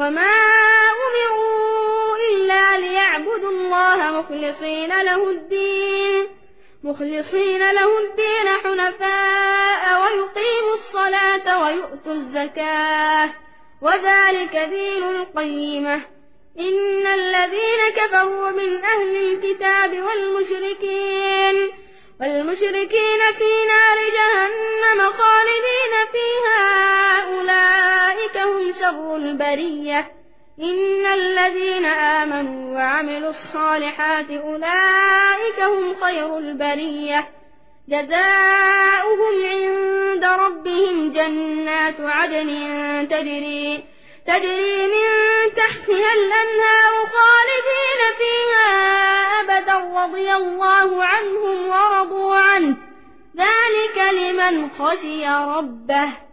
وما أمروا إلا ليعبدوا الله مخلصين له الدين مخلصين له الدين حنفاء ويقيموا الصلاة ويؤتوا الزكاة وذلك دين القيمة. إن الذين كفروا من أهل الكتاب والمشركين والمشركين شر البرية. إن الذين آمنوا وعملوا الصالحات أولئك هم خير البرية. جزاؤهم عند ربهم جنات عدن تجري تجري من تحتها الأنهار خالدين فيها أبدا. رضي الله عنهم ورضوا عنه. ذلك لمن خشي ربه.